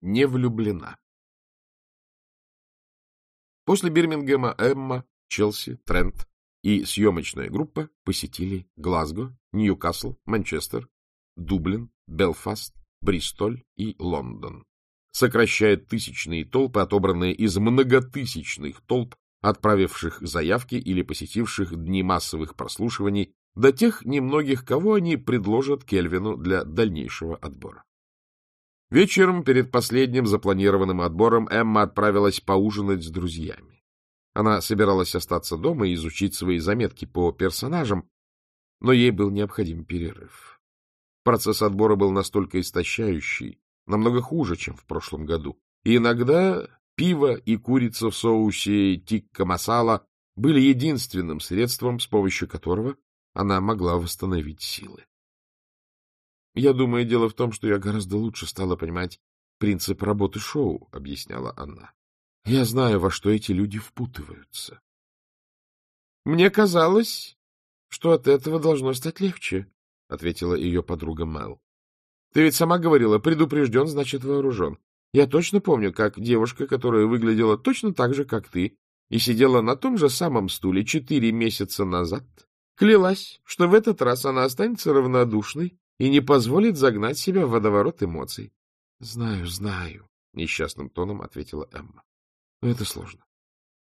не влюблена. После Бирмингема Эмма, Челси, Трент и съемочная группа посетили Глазго, Ньюкасл, Манчестер, Дублин, Белфаст, Бристоль и Лондон, сокращая тысячные толпы, отобранные из многотысячных толп, отправивших заявки или посетивших дни массовых прослушиваний до тех немногих, кого они предложат Кельвину для дальнейшего отбора. Вечером перед последним запланированным отбором Эмма отправилась поужинать с друзьями. Она собиралась остаться дома и изучить свои заметки по персонажам, но ей был необходим перерыв. Процесс отбора был настолько истощающий, намного хуже, чем в прошлом году. И иногда пиво и курица в соусе тикка масала были единственным средством, с помощью которого она могла восстановить силы. Я думаю, дело в том, что я гораздо лучше стала понимать принцип работы шоу, — объясняла она. Я знаю, во что эти люди впутываются. Мне казалось, что от этого должно стать легче, — ответила ее подруга Мэл. Ты ведь сама говорила, предупрежден, значит вооружен. Я точно помню, как девушка, которая выглядела точно так же, как ты, и сидела на том же самом стуле четыре месяца назад, клялась, что в этот раз она останется равнодушной и не позволит загнать себя в водоворот эмоций. — Знаю, знаю, — несчастным тоном ответила Эмма. — Но это сложно.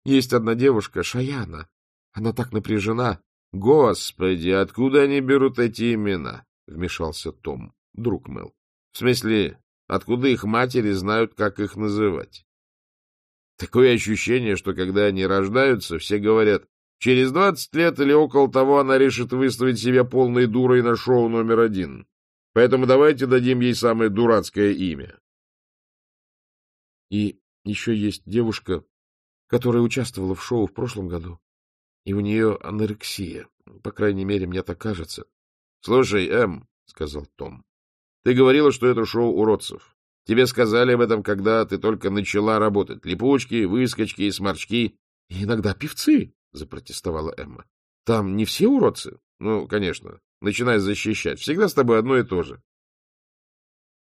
Есть одна девушка, Шаяна. Она так напряжена. — Господи, откуда они берут эти имена? — вмешался Том, друг Мэл. — В смысле, откуда их матери знают, как их называть? Такое ощущение, что когда они рождаются, все говорят, Через двадцать лет или около того она решит выставить себя полной дурой на шоу номер один. Поэтому давайте дадим ей самое дурацкое имя. И еще есть девушка, которая участвовала в шоу в прошлом году. И у нее анорексия. По крайней мере, мне так кажется. — Слушай, Эм, — сказал Том, — ты говорила, что это шоу уродцев. Тебе сказали об этом, когда ты только начала работать. Липучки, выскочки и сморчки. Иногда певцы, — запротестовала Эмма. — Там не все уродцы? Ну, конечно. Начинай защищать. Всегда с тобой одно и то же.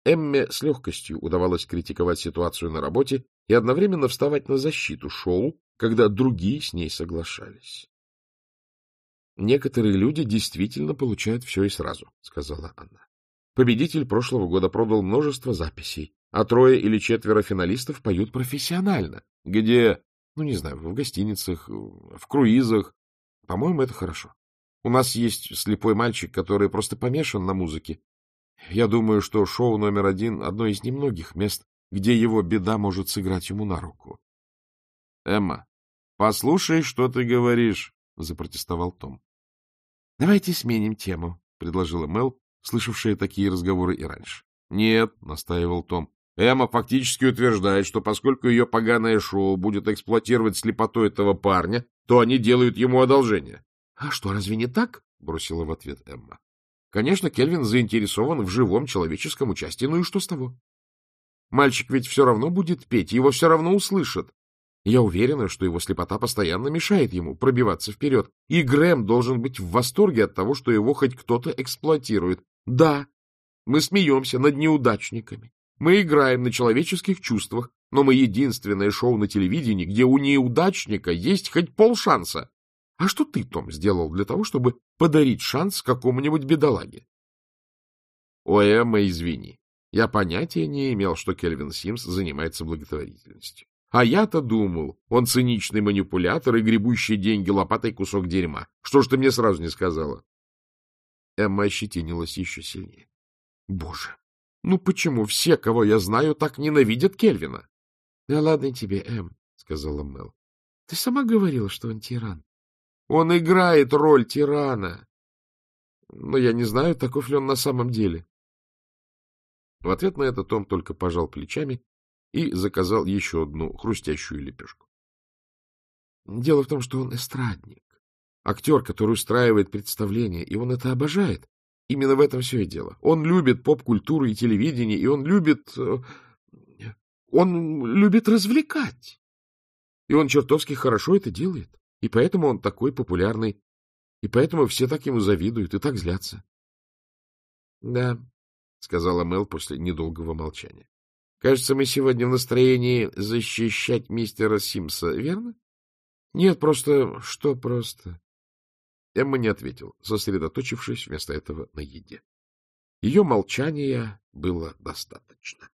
Эмме с легкостью удавалось критиковать ситуацию на работе и одновременно вставать на защиту шоу, когда другие с ней соглашались. «Некоторые люди действительно получают все и сразу», — сказала она. «Победитель прошлого года продал множество записей, а трое или четверо финалистов поют профессионально. Где ну, не знаю, в гостиницах, в круизах. По-моему, это хорошо. У нас есть слепой мальчик, который просто помешан на музыке. Я думаю, что шоу номер один — одно из немногих мест, где его беда может сыграть ему на руку. — Эмма, послушай, что ты говоришь, — запротестовал Том. — Давайте сменим тему, — предложила Мел, слышавшая такие разговоры и раньше. — Нет, — настаивал Том, Эмма фактически утверждает, что поскольку ее поганое шоу будет эксплуатировать слепоту этого парня, то они делают ему одолжение. — А что, разве не так? — бросила в ответ Эмма. — Конечно, Кельвин заинтересован в живом человеческом участии, ну и что с того? Мальчик ведь все равно будет петь, его все равно услышат. Я уверена, что его слепота постоянно мешает ему пробиваться вперед, и Грэм должен быть в восторге от того, что его хоть кто-то эксплуатирует. Да, мы смеемся над неудачниками, мы играем на человеческих чувствах, но мы единственное шоу на телевидении, где у неудачника есть хоть полшанса. А что ты, Том, сделал для того, чтобы подарить шанс какому-нибудь бедолаге? Ой, Эмма, извини. Я понятия не имел, что Кельвин Симс занимается благотворительностью. А я-то думал, он циничный манипулятор и гребущий деньги лопатой кусок дерьма. Что ж ты мне сразу не сказала? Эмма ощетинилась еще сильнее. Боже, ну почему все, кого я знаю, так ненавидят Кельвина? — Да ладно тебе, Эм, — сказала Мел. — Ты сама говорила, что он тиран. Он играет роль тирана. Но я не знаю, таков ли он на самом деле. В ответ на это Том только пожал плечами и заказал еще одну хрустящую лепешку. Дело в том, что он эстрадник, актер, который устраивает представление, и он это обожает. Именно в этом все и дело. Он любит поп-культуру и телевидение, и он любит... Э, он любит развлекать. И он чертовски хорошо это делает. И поэтому он такой популярный. И поэтому все так ему завидуют и так злятся. — Да, — сказала Мел после недолгого молчания. Кажется, мы сегодня в настроении защищать мистера Симса, верно? Нет, просто... Что просто? Эмма не ответил, сосредоточившись вместо этого на еде. Ее молчания было достаточно.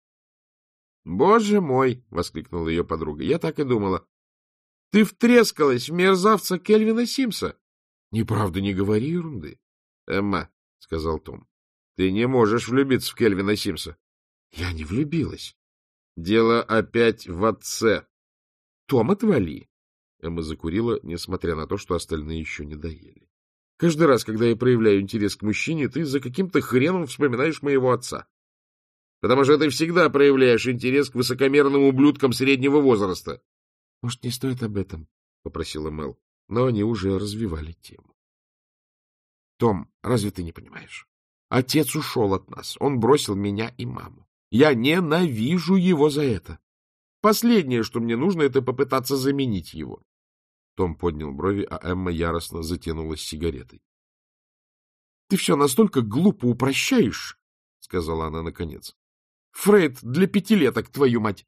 — Боже мой! — воскликнула ее подруга. — Я так и думала. — Ты втрескалась в мерзавца Кельвина Симса. — Неправда, не говори ерунды. — Эмма, — сказал Том, — ты не можешь влюбиться в Кельвина Симса. — Я не влюбилась. — Дело опять в отце. — Том, отвали. Эмма закурила, несмотря на то, что остальные еще не доели. — Каждый раз, когда я проявляю интерес к мужчине, ты за каким-то хреном вспоминаешь моего отца потому что ты всегда проявляешь интерес к высокомерным ублюдкам среднего возраста. — Может, не стоит об этом? — попросила Мел. Но они уже развивали тему. — Том, разве ты не понимаешь? Отец ушел от нас. Он бросил меня и маму. Я ненавижу его за это. Последнее, что мне нужно, это попытаться заменить его. Том поднял брови, а Эмма яростно затянулась сигаретой. — Ты все настолько глупо упрощаешь, — сказала она наконец. Фрейд для пятилеток, твою мать!